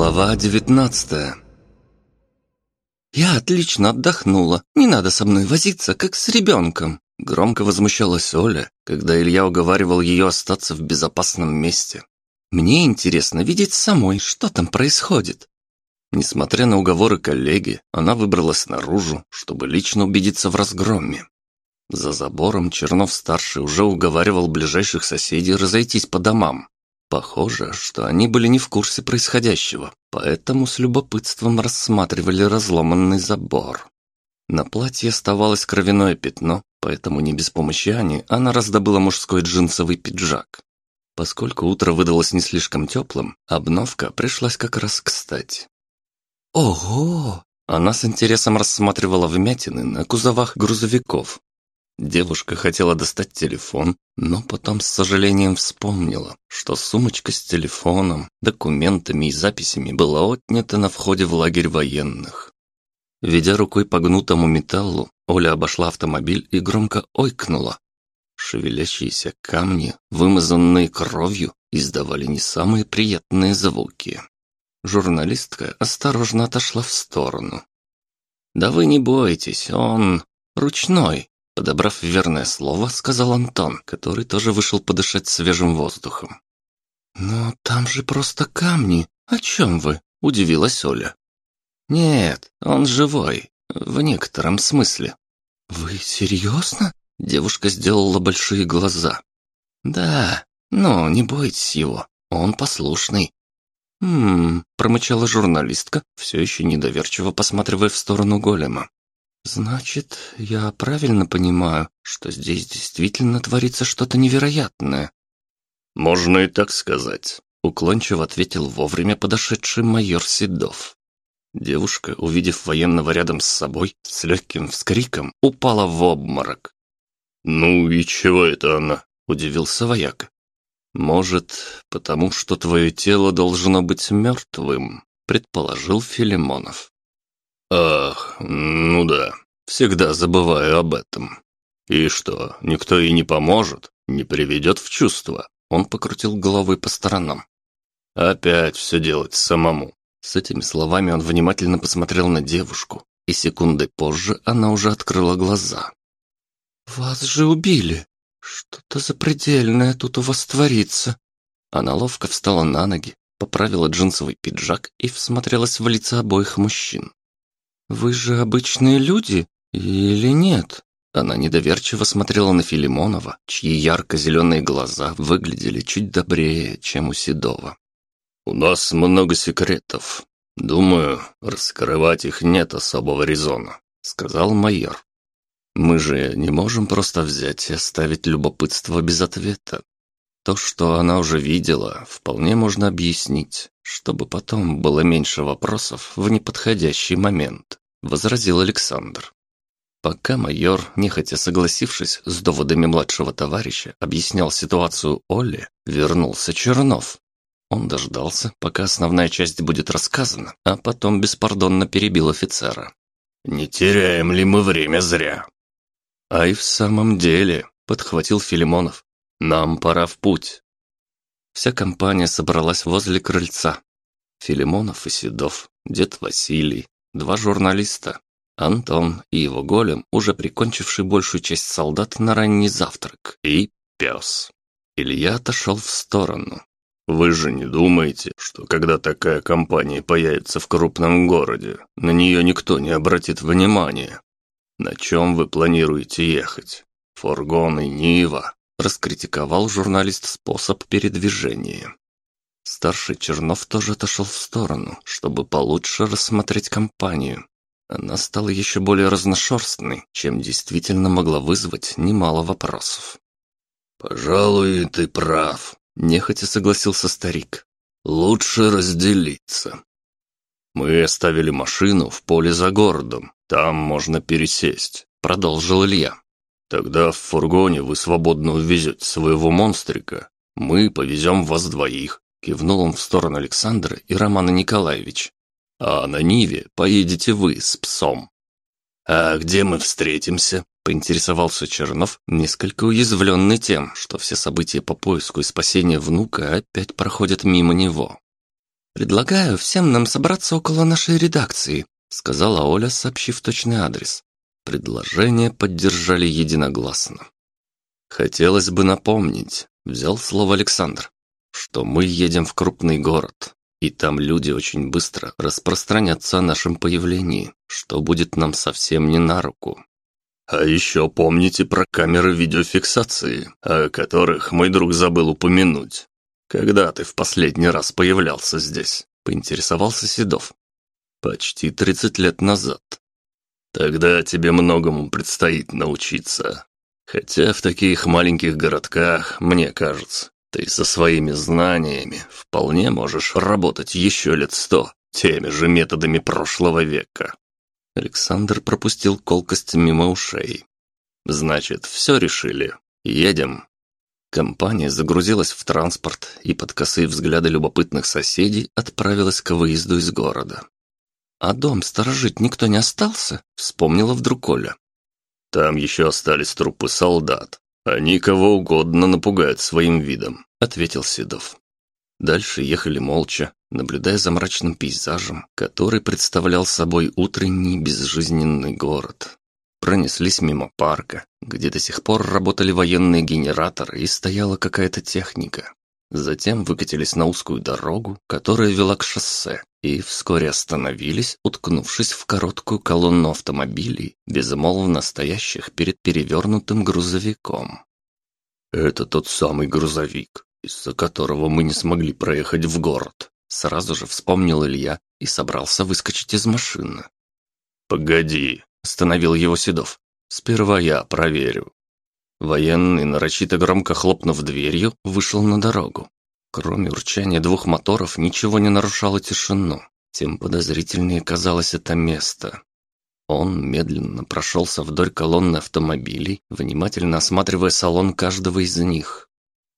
Глава девятнадцатая «Я отлично отдохнула. Не надо со мной возиться, как с ребенком!» Громко возмущалась Оля, когда Илья уговаривал ее остаться в безопасном месте. «Мне интересно видеть самой, что там происходит». Несмотря на уговоры коллеги, она выбралась наружу, чтобы лично убедиться в разгроме. За забором Чернов-старший уже уговаривал ближайших соседей разойтись по домам, Похоже, что они были не в курсе происходящего, поэтому с любопытством рассматривали разломанный забор. На платье оставалось кровяное пятно, поэтому не без помощи Ани она раздобыла мужской джинсовый пиджак. Поскольку утро выдалось не слишком теплым, обновка пришлась как раз кстати. «Ого!» Она с интересом рассматривала вмятины на кузовах грузовиков, Девушка хотела достать телефон, но потом с сожалением вспомнила, что сумочка с телефоном, документами и записями была отнята на входе в лагерь военных. Ведя рукой по гнутому металлу, Оля обошла автомобиль и громко ойкнула. Шевелящиеся камни, вымазанные кровью, издавали не самые приятные звуки. Журналистка осторожно отошла в сторону. «Да вы не бойтесь, он ручной», Подобрав верное слово, сказал Антон, который тоже вышел подышать свежим воздухом. «Но там же просто камни. О чем вы?» – удивилась Оля. «Нет, он живой. В некотором смысле». «Вы серьезно?» – девушка сделала большие глаза. «Да, но не бойтесь его. Он послушный». «Хм...» – промычала журналистка, все еще недоверчиво посматривая в сторону голема. «Значит, я правильно понимаю, что здесь действительно творится что-то невероятное?» «Можно и так сказать», — уклончиво ответил вовремя подошедший майор Седов. Девушка, увидев военного рядом с собой, с легким вскриком упала в обморок. «Ну и чего это она?» — удивился вояка. «Может, потому что твое тело должно быть мертвым», — предположил Филимонов. «Ах, ну да, всегда забываю об этом. И что, никто ей не поможет, не приведет в чувство?» Он покрутил головой по сторонам. «Опять все делать самому». С этими словами он внимательно посмотрел на девушку, и секундой позже она уже открыла глаза. «Вас же убили! Что-то запредельное тут у вас творится!» Она ловко встала на ноги, поправила джинсовый пиджак и всмотрелась в лица обоих мужчин. «Вы же обычные люди или нет?» Она недоверчиво смотрела на Филимонова, чьи ярко-зеленые глаза выглядели чуть добрее, чем у Седова. «У нас много секретов. Думаю, раскрывать их нет особого резона», — сказал майор. «Мы же не можем просто взять и оставить любопытство без ответа. То, что она уже видела, вполне можно объяснить, чтобы потом было меньше вопросов в неподходящий момент. — возразил Александр. Пока майор, нехотя согласившись с доводами младшего товарища, объяснял ситуацию Оле, вернулся Чернов. Он дождался, пока основная часть будет рассказана, а потом беспардонно перебил офицера. «Не теряем ли мы время зря?» «А и в самом деле», — подхватил Филимонов, — «нам пора в путь». Вся компания собралась возле крыльца. Филимонов и Седов, дед Василий, Два журналиста, Антон и его голем, уже прикончивший большую часть солдат на ранний завтрак, и пес. Илья отошел в сторону. «Вы же не думаете, что когда такая компания появится в крупном городе, на нее никто не обратит внимания? На чем вы планируете ехать? Фургон и Нива?» Раскритиковал журналист способ передвижения. Старший Чернов тоже отошел в сторону, чтобы получше рассмотреть компанию. Она стала еще более разношерстной, чем действительно могла вызвать немало вопросов. «Пожалуй, ты прав», — нехотя согласился старик. «Лучше разделиться». «Мы оставили машину в поле за городом. Там можно пересесть», — продолжил Илья. «Тогда в фургоне вы свободно увезете своего монстрика. Мы повезем вас двоих, Кивнул он в сторону Александра и Романа Николаевич. «А на Ниве поедете вы с псом». «А где мы встретимся?» – поинтересовался Чернов, несколько уязвленный тем, что все события по поиску и спасению внука опять проходят мимо него. «Предлагаю всем нам собраться около нашей редакции», сказала Оля, сообщив точный адрес. Предложение поддержали единогласно. «Хотелось бы напомнить», — взял слово Александр, «что мы едем в крупный город, и там люди очень быстро распространятся о нашем появлении, что будет нам совсем не на руку». «А еще помните про камеры видеофиксации, о которых мой друг забыл упомянуть. Когда ты в последний раз появлялся здесь?» — поинтересовался Седов. «Почти тридцать лет назад. Тогда тебе многому предстоит научиться. Хотя в таких маленьких городках, мне кажется, ты со своими знаниями вполне можешь работать еще лет сто теми же методами прошлого века. Александр пропустил колкость мимо ушей. «Значит, все решили. Едем». Компания загрузилась в транспорт и под косые взгляды любопытных соседей отправилась к выезду из города. «А дом сторожить никто не остался?» — вспомнила вдруг Оля. «Там еще остались трупы солдат. Они кого угодно напугают своим видом», — ответил Седов. Дальше ехали молча, наблюдая за мрачным пейзажем, который представлял собой утренний безжизненный город. Пронеслись мимо парка, где до сих пор работали военные генераторы и стояла какая-то техника. Затем выкатились на узкую дорогу, которая вела к шоссе, и вскоре остановились, уткнувшись в короткую колонну автомобилей, безмолвно стоящих перед перевернутым грузовиком. «Это тот самый грузовик, из-за которого мы не смогли проехать в город», сразу же вспомнил Илья и собрался выскочить из машины. «Погоди», — остановил его Седов. «Сперва я проверю». Военный, нарочито громко хлопнув дверью, вышел на дорогу. Кроме урчания двух моторов, ничего не нарушало тишину. Тем подозрительнее казалось это место. Он медленно прошелся вдоль колонны автомобилей, внимательно осматривая салон каждого из них.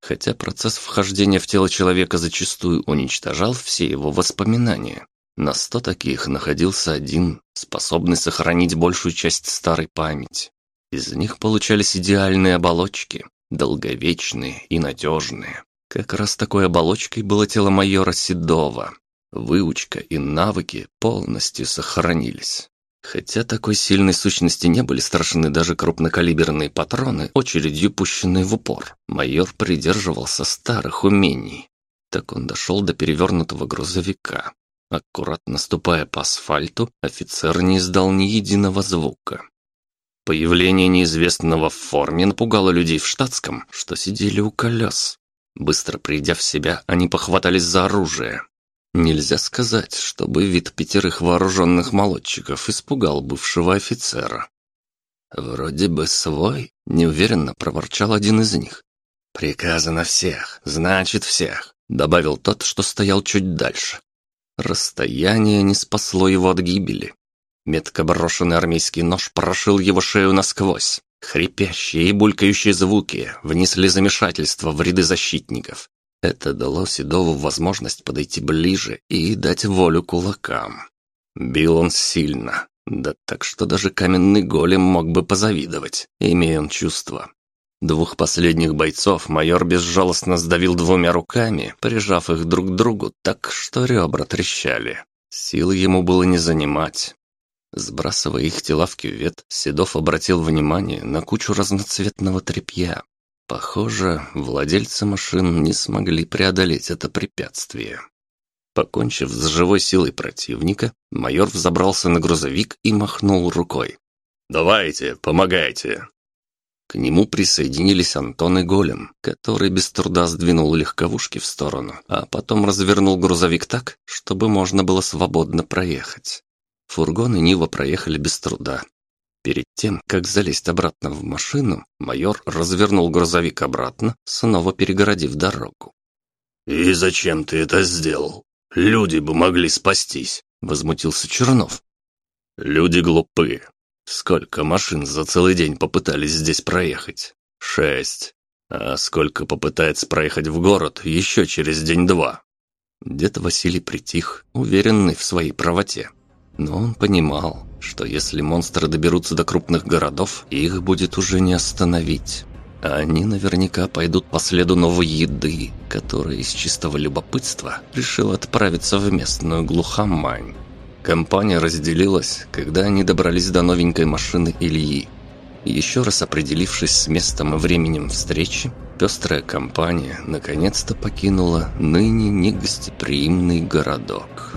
Хотя процесс вхождения в тело человека зачастую уничтожал все его воспоминания. На сто таких находился один, способный сохранить большую часть старой памяти. Из них получались идеальные оболочки, долговечные и надежные. Как раз такой оболочкой было тело майора Седова. Выучка и навыки полностью сохранились. Хотя такой сильной сущности не были страшны даже крупнокалиберные патроны, очередью пущенные в упор, майор придерживался старых умений. Так он дошел до перевернутого грузовика. Аккуратно ступая по асфальту, офицер не издал ни единого звука. Появление неизвестного в форме напугало людей в штатском, что сидели у колес. Быстро придя в себя, они похватались за оружие. Нельзя сказать, чтобы вид пятерых вооруженных молодчиков испугал бывшего офицера. «Вроде бы свой», — неуверенно проворчал один из них. «Приказано всех, значит всех», — добавил тот, что стоял чуть дальше. Расстояние не спасло его от гибели. Метко брошенный армейский нож прошил его шею насквозь. Хрипящие и булькающие звуки внесли замешательство в ряды защитников. Это дало Седову возможность подойти ближе и дать волю кулакам. Бил он сильно, да так что даже каменный голем мог бы позавидовать, имея он чувство. Двух последних бойцов майор безжалостно сдавил двумя руками, прижав их друг к другу так, что ребра трещали. Силы ему было не занимать. Сбрасывая их тела в кювет, Седов обратил внимание на кучу разноцветного тряпья. Похоже, владельцы машин не смогли преодолеть это препятствие. Покончив с живой силой противника, майор взобрался на грузовик и махнул рукой. «Давайте, помогайте!» К нему присоединились Антон и Голем, который без труда сдвинул легковушки в сторону, а потом развернул грузовик так, чтобы можно было свободно проехать. Фургон и Нива проехали без труда. Перед тем, как залезть обратно в машину, майор развернул грузовик обратно, снова перегородив дорогу. «И зачем ты это сделал? Люди бы могли спастись», — возмутился Чернов. «Люди глупые. Сколько машин за целый день попытались здесь проехать? Шесть. А сколько попытается проехать в город еще через день-два?» Дед Василий притих, уверенный в своей правоте. Но он понимал, что если монстры доберутся до крупных городов, их будет уже не остановить. А они наверняка пойдут по следу новой еды, которая из чистого любопытства решила отправиться в местную глухомань. Компания разделилась, когда они добрались до новенькой машины Ильи. Еще раз определившись с местом и временем встречи, пестрая компания наконец-то покинула ныне негостеприимный городок.